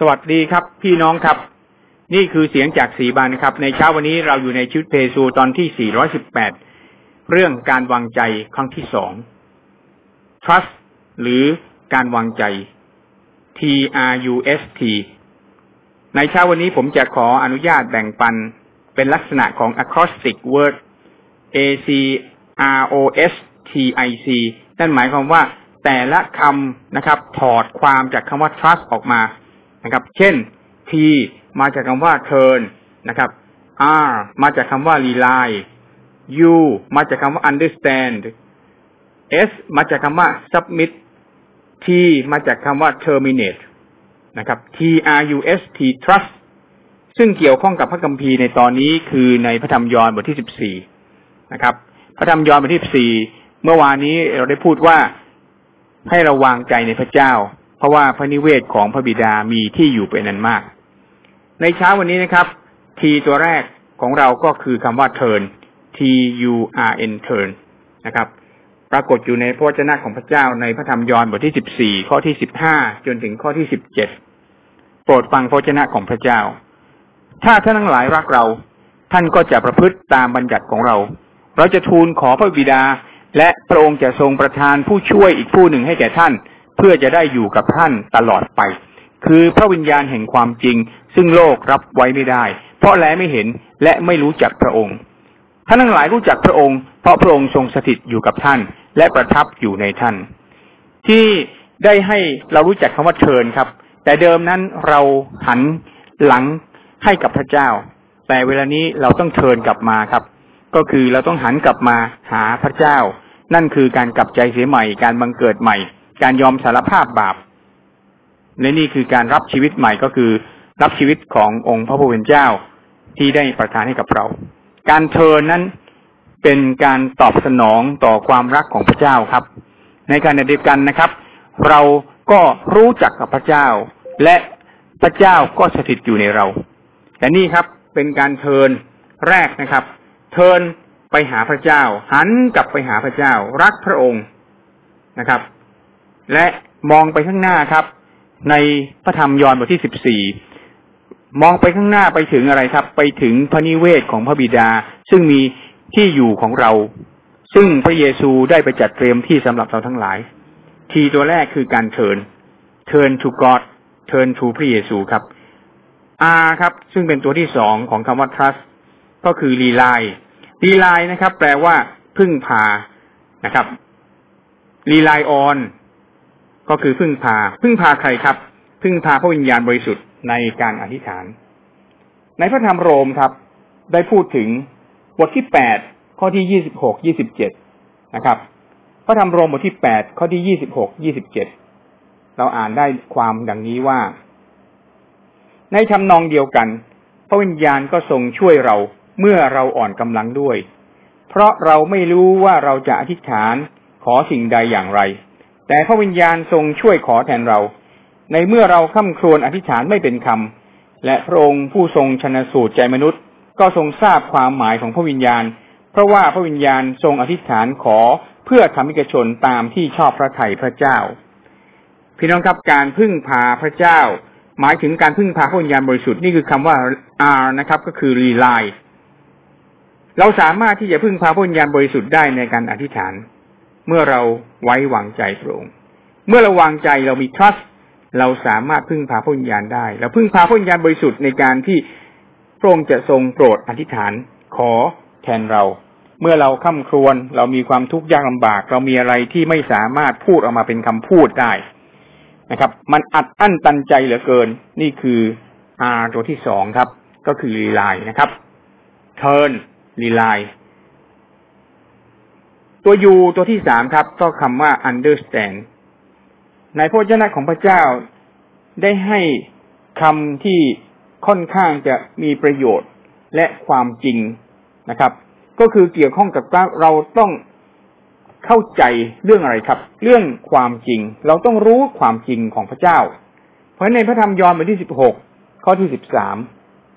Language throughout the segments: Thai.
สวัสดีครับ พี่น้องครับ นี่คือเสียงจากสีบานครับ ในเช้าวันนี้เราอยู่ในชุดเพซูตอนที่ 418 เรื่องการวางใจครั้งที่สอง trust หรือการวางใจ T R U S T ในเช้าวันนี้ผมจะขออนุญาตแบ่งปันเป็นลักษณะของ acrostic word A C R O S T I C นั่นหมายความว่าแต่ละคำนะครับ ถอดความจากคำว่า trust ออกมา นะครับ เช่น T มาจากคำว่า turn นะครับ R มาจากคำว่า rely U มาจากคำว่า understand S มาจากคำว่า submit T มาจากคำว่า terminate นะครับ T R U S T trust ซึ่งเกี่ยวข้องกับพระคัมภีร์ในตอนนี้คือในพระธรรมยอห์นบทที่สิบสี่นะครับ พระธรรมยอห์นบทที่สิบสี่เมื่อวานนี้เราได้พูดว่าให้ราวางใจในพระเจ้า ราะว่าพระนิเวศของพระบิดามีที่อยู่เป็นนันมาก ในเช้าวันนี้นะครับ ทีตัวแรกของเราก็คือคำว่า turn T U R N turn นะครับ ปรากฏอยู่ในพระวจนะของพระเจ้าในพระธรรมยอห์นบทที่สิบสี่ข้อที่สิบห้าจนถึงข้อที่สิบเจ็ดโปรดฟังพระวจนะของพระเจ้า ถ้าท่านทั้งหลายรักเรา ท่านก็จะประพฤติตามบัญญัติของเรา เราจะทูลขอพระบิดา และพระองค์จะทรงประทานผู้ช่วยอีกผู้หนึ่งให้แก่ท่าน เพื่อจะได้อยู่กับท่านตลอดไป คือพระวิญญาณแห่งความจริง ซึ่งโลกรับไว้ไม่ได้ เพราะแลไม่เห็นและไม่รู้จักพระองค์ท่านทั้งหลายรู้จักพระองค์เพราะพระองค์ทรงสถิตอยู่กับท่าน และประทับอยู่ในท่าน ที่ได้ให้เรารู้จักคำว่าเชิญครับ แต่เดิมนั้นเราหันหลังให้กับพระเจ้า แต่เวลานี้เราต้องเชิญกลับมาครับ ก็คือเราต้องหันกลับมาหาพระเจ้า นั่นคือการกลับใจเสียใหม่การบังเกิดใหม่ การยอมสารภาพบาปและนี่คือการรับชีวิตใหม่ก็คือ รับชีวิตขององค์พระผู้เป็นเจ้าที่ได้ประทานให้กับเรา การเทินนั้นเป็นการตอบสนองต่อความรักของพระเจ้าครับ ในการเดียวกันนะครับ เราก็รู้จักกับพระเจ้า และพระเจ้าก็สถิตอยู่ในเราแต่นี่ครับเป็นการเทินแรกนะครับ เทินไปหาพระเจ้า หันกลับไปหาพระเจ้า รักพระองค์นะครับ และมองไปข้างหน้าครับ ในพระธรรมยอห์นบทที่สิบสี่มองไปข้างหน้าไปถึงอะไรครับ ไปถึงพระนิเวศของพระบิดา ซึ่งมีที่อยู่ของเรา ซึ่งพระเยซูได้ไปจัดเตรียมที่สำหรับเราทั้งหลาย T ตัวแรกคือการ turn turn to God turn to พระเยซูครับ R ครับ ซึ่งเป็นตัวที่สองของคำว่า trust ก็คือ rely rely นะครับ แปลว่าพึ่งพานะครับ rely on ก็คือพึ่งพา พึ่งพาใครครับ พึ่งพาพระวิญญาณบริสุทธิ์ในการอธิษฐาน ในพระธรรมโรมครับ ได้พูดถึงบทที่แปดข้อที่ยี่สิบหกยี่สิบเจ็ดนะครับ พระธรรมโรมบทที่แปดข้อที่ยี่สิบหกยี่สิบเจ็ดเราอ่านได้ความดังนี้ว่า ในทำนองเดียวกัน พระวิญญาณก็ทรงช่วยเราเมื่อเราอ่อนกำลังด้วย เพราะเราไม่รู้ว่าเราจะอธิษฐานขอสิ่งใดอย่างไร แต่พระวิญญาณทรงช่วยขอแทนเรา ในเมื่อเราค่ำครวญอธิษฐานไม่เป็นคำและพระองค์ผู้ทรงชนสูตรใจมนุษย์ ก็ทรงทราบความหมายของพระวิญญาณ เพราะว่าพระวิญญาณทรงอธิษฐานขอเพื่อธรรมิกชนตามที่ชอบพระทัยพระเจ้า พี่น้องครับการพึ่งพาพระเจ้า หมายถึงการพึ่งพาพระวิญญาณบริสุทธิ์นี่คือคำว่า R นะครับ ก็คือ rely เราสามารถที่จะพึ่งพาพระวิญญาณบริสุทธิ์ได้ในการอธิษฐาน เมื่อเราไว้วางใจพระองค์ เมื่อเราวางใจเรามี trust เราสามารถพึ่งพาพระวิญญาณได้ เราพึ่งพาพระวิญญาณบริสุทธิ์ในการที่พระองค์จะทรงโปรดอธิษฐานขอแทนเรา เมื่อเราค่ำครวญเรามีความทุกข์ยากลำบาก เรามีอะไรที่ไม่สามารถพูดออกมาเป็นคำพูดได้นะครับ มันอัดอั้นตันใจเหลือเกิน นี่คือ R ตัวที่สองครับ ก็คือรีไลน์นะครับ turn รีไล ตัวยูตัวที่สามครับ ก็คำว่า understand ในพระเจ้าของพระเจ้าได้ให้คำที่ค่อนข้างจะมีประโยชน์และความจริงนะครับ ก็คือเกี่ยวข้องกับเราต้องเข้าใจเรื่องอะไรครับ เรื่องความจริง เราต้องรู้ความจริงของพระเจ้า เพราะในพระธรรมยอห์นบทที่สิบหกข้อที่สิบสาม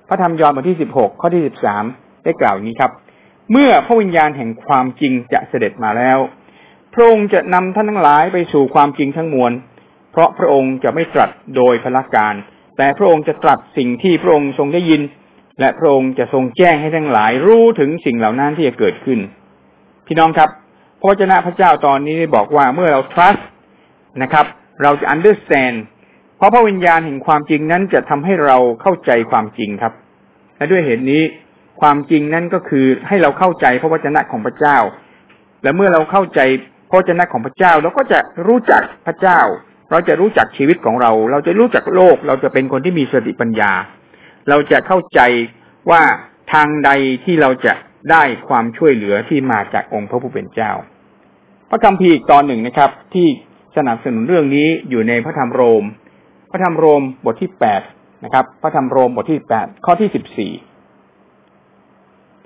พระธรรมยอห์นบทที่สิบหกข้อที่สิบสามได้กล่าวนี้ครับ เมื่อพระวิญญาณแห่งความจริงจะเสด็จมาแล้ว พระองค์จะนำท่านทั้งหลายไปสู่ความจริงทั้งมวล เพราะพระองค์จะไม่ตรัสโดยพละการ แต่พระองค์จะตรัสสิ่งที่พระองค์ทรงได้ยิน และพระองค์จะทรงแจ้งให้ทั้งหลายรู้ถึงสิ่งเหล่านั้นที่จะเกิดขึ้น พี่น้องครับพระเจ้าพระเจ้าตอนนี้ได้บอกว่าเมื่อเรา trust นะครับ เราจะ understand เพราะพระวิญญาณแห่งความจริงนั้นจะทำให้เราเข้าใจความจริงครับ และด้วยเหตุนี้ ความจริงนั้นก็คือให้เราเข้าใจพระวจนะของพระเจ้า และเมื่อเราเข้าใจพระวจนะของพระเจ้าเราก็จะรู้จักพระเจ้า เราจะรู้จักชีวิตของเรา เราจะรู้จักโลก เราจะเป็นคนที่มีสติปัญญา เราจะเข้าใจว่าทางใดที่เราจะได้ความช่วยเหลือที่มาจากองค์พระผู้เป็นเจ้า พระคัมภีร์อีกตอนหนึ่งนะครับ ที่สนับสนุนเรื่องนี้อยู่ในพระธรรมโรม พระธรรมโรมบทที่แปดนะครับ พระธรรมโรมบทที่แปดข้อที่สิบสี่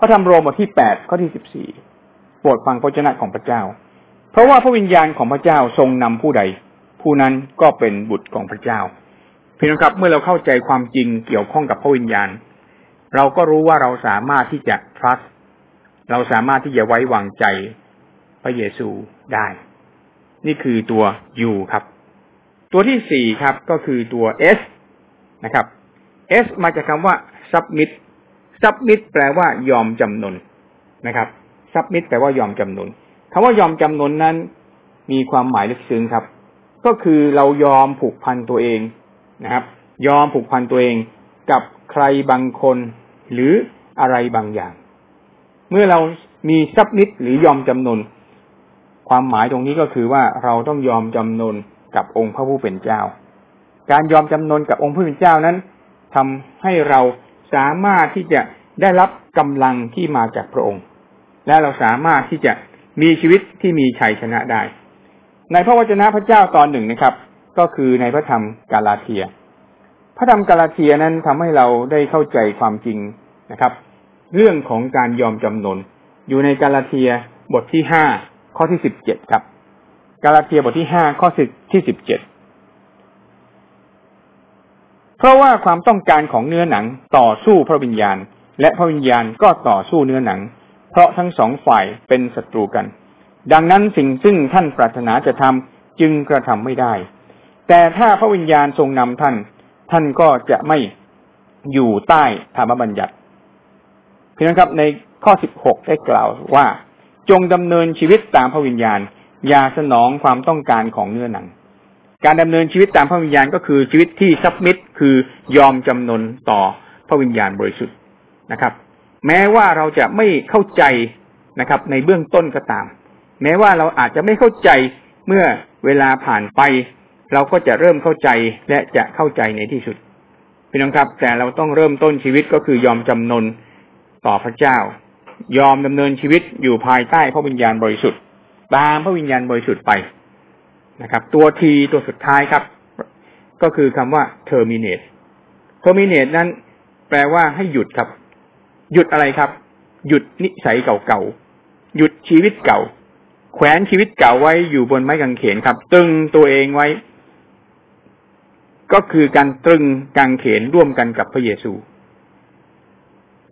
พระธรรมโรมบทที่แปดข้อที่สิบสี่โปรดฟังพระเจ้าของพระเจ้า เพราะว่าพระวิญญาณของพระเจ้าทรงนำผู้ใด ผู้นั้นก็เป็นบุตรของพระเจ้าพี่น้องครับเมื่อเราเข้าใจความจริงเกี่ยวข้องกับพระวิญญาณ เราก็รู้ว่าเราสามารถที่จะ trust เราสามารถที่จะไว้วางใจพระเยซูได้ นี่คือตัว U ครับ ตัวที่สี่ครับก็คือตัว S นะครับ S มาจากคำว่า submit submit แปลว่ายอมจำนนนะครับ submit แปลว่ายอมจำนนคำว่ายอมจำนนนั้น มีความหมายลึกซึ้งครับ ก็คือเรายอมผูกพันตัวเองนะครับ ยอมผูกพันตัวเองกับใครบางคน หรืออะไรบางอย่าง เมื่อเรามีซับมิดหรือยอมจำนนความหมายตรงนี้ก็คือว่าเราต้องยอมจำนนกับองค์พระผู้เป็นเจ้า การยอมจำนนกับองค์พระผู้เป็นเจ้านั้นทำให้เรา สามารถที่จะได้รับกำลังที่มาจากพระองค์ และเราสามารถที่จะมีชีวิตที่มีชัยชนะได้ ในพระวจนะพระเจ้าตอนหนึ่งนะครับ ก็คือในพระธรรมกาลาเทีย พระธรรมกาลาเทียนั้นทำให้เราได้เข้าใจความจริงนะครับ เรื่องของการยอมจำนน อยู่ในกาลาเทียบทที่ห้าข้อที่สิบเจ็ดครับ กาลาเทียบทที่ห้าข้อสิที่สิบเจ็ด เพราะว่าความต้องการของเนื้อหนังต่อสู้พระวิญญาณ และพระวิญญาณก็ต่อสู้เนื้อหนัง เพราะทั้งสองฝ่ายเป็นศัตรูกัน ดังนั้นสิ่งซึ่งท่านปรารถนาจะทำจึงกระทำไม่ได้ แต่ถ้าพระวิญญาณทรงนำท่าน ท่านก็จะไม่อยู่ใต้ธรรมบัญญัติพี่น้องครับในข้อสิบหกได้กล่าวว่า จงดำเนินชีวิตตามพระวิญญาณ อย่าสนองความต้องการของเนื้อหนัง การดำเนินชีวิตตามพระวิญญาณก็คือชีวิตที่ซับมิดคือยอมจำนนต่อพระวิญญาณบริสุทธิ์นะครับ แม้ว่าเราจะไม่เข้าใจนะครับ ในเบื้องต้นก็ตาม แม้ว่าเราอาจจะไม่เข้าใจเมื่อเวลาผ่านไป เราก็จะเริ่มเข้าใจและจะเข้าใจในที่สุดพี่น้องครับ แต่เราต้องเริ่มต้นชีวิตก็คือยอมจำนนต่อพระเจ้า ยอมดำเนินชีวิตอยู่ภายใต้พระวิญญาณบริสุทธิ์ ตามพระวิญญาณบริสุทธิ์ไป นะครับ ตัวทีตัวสุดท้ายครับ ก็คือคำว่า terminate terminate นั้นแปลว่าให้หยุดครับ หยุดอะไรครับ หยุดนิสัยเก่าๆ หยุดชีวิตเก่า แขวนชีวิตเก่าไว้อยู่บนไม้กางเขนครับ ตึงตัวเองไว้ ก็คือการตรึงกางเขนร่วมกันกับพระเยซู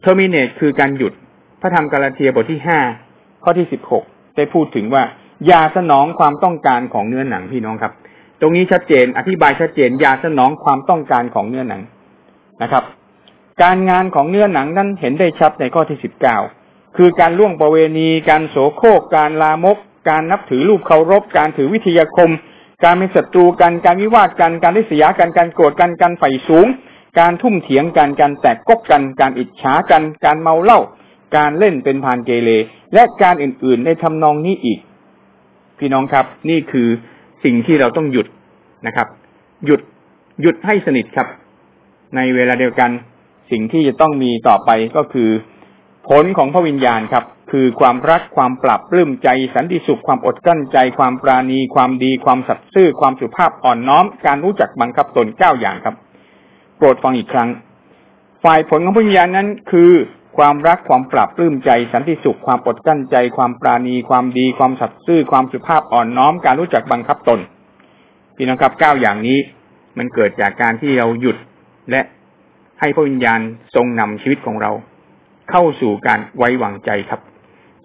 terminate คือการหยุด พระธรรมกาลาเทียบทที่ห้าข้อที่สิบหกได้พูดถึงว่า อย่าสนองความต้องการของเนื้อหนังพี่น้องครับ ตรงนี้ชัดเจน อธิบายชัดเจน อย่าสนองความต้องการของเนื้อหนังนะครับ การงานของเนื้อหนังนั้นเห็นได้ชัดในข้อที่สิบเก้าคือการล่วงประเวณี การโสโครกการลามก การนับถือรูปเคารพ การถือวิทยาคม การเป็นศัตรูกัน การวิวาทกัน การริษยากัน การโกรธกัน การไฝ่สูง การทุ่มเถียงกัน การแตกกกกัน การอิจฉากัน การเมาเหล้า การเล่นเป็นพานเกเร และการอื่นๆในทำนองนี้อีก พี่น้องครับ นี่คือสิ่งที่เราต้องหยุดนะครับ หยุดหยุดให้สนิทครับ ในเวลาเดียวกัน สิ่งที่จะต้องมีต่อไปก็คือ ผลของพระวิญญาณครับ คือความรักความปรับปลื้มใจ สันติสุขความอดกั้นใจ ความปราณี ความดี ความสัตย์ซื่อ ความสุภาพอ่อนน้อม การรู้จักบังคับตนเก้าอย่างครับ โปรดฟังอีกครั้ง ฝ่ายผลของพระวิญญาณนั้นคือ ความรักความปรับปลื้มใจสันติสุขความอดกั้นใจ ความปราณี ความดี ความสัตย์ซื่อ ความสุภาพอ่อนน้อมการรู้จักบังคับตนพี่น้องครับเก้าอย่างนี้ มันเกิดจากการที่เราหยุดและให้พระวิญญาณทรงนำชีวิตของเรา เข้าสู่การไว้วางใจครับ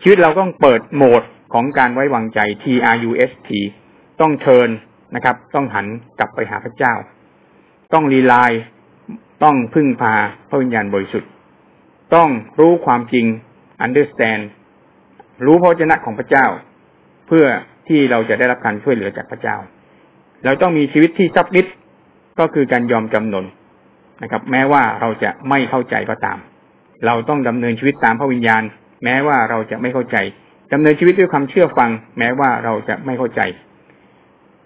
ชีวิตเราต้องเปิดโหมดของการไว้วางใจ T R U S T ต้องเทินนะครับ ต้องหันกลับไปหาพระเจ้า ต้องรีไลน์ต้องพึ่งพาพระวิญญาณบริสุทธิ์ ต้องรู้ความจริง understand รู้พระเจ้าของพระเจ้า เพื่อที่เราจะได้รับการช่วยเหลือจากพระเจ้า เราต้องมีชีวิตที่ซับมิดก็คือการยอมจำนนนะครับ แม้ว่าเราจะไม่เข้าใจก็ตาม เราต้องดำเนินชีวิตตามพระวิญญาณ แม้ว่าเราจะไม่เข้าใจดำเนินชีวิตด้วยความเชื่อฟัง แม้ว่าเราจะไม่เข้าใจ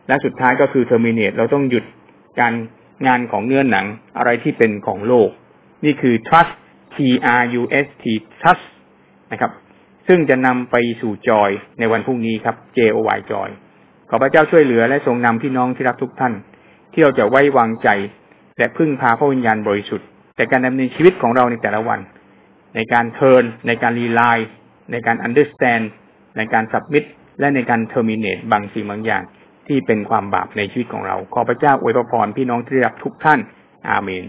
และสุดท้ายก็คือ terminate เราต้องหยุดการงานของเนื้อหนังอะไรที่เป็นของโลก นี่คือ trust T R U S T trust นะครับ ซึ่งจะนำไปสู่จอยในวันพรุ่งนี้ครับ J O Y จอยขอพระเจ้าช่วยเหลือและทรงนำพี่น้องที่รักทุกท่าน ที่เราจะไว้วางใจ และพึ่งพาพระวิญญาณบริสุทธิ์ แต่การดำเนินชีวิตของเราในแต่ละวัน ในการเทิร์นในการรีไลน์ในการ understand ในการ submit และในการ terminate บางสิ่งบางอย่าง ที่เป็นความบาปในชีวิตของเรา ขอพระเจ้าอวยพรพี่น้องที่รักทุกท่าน อาเมน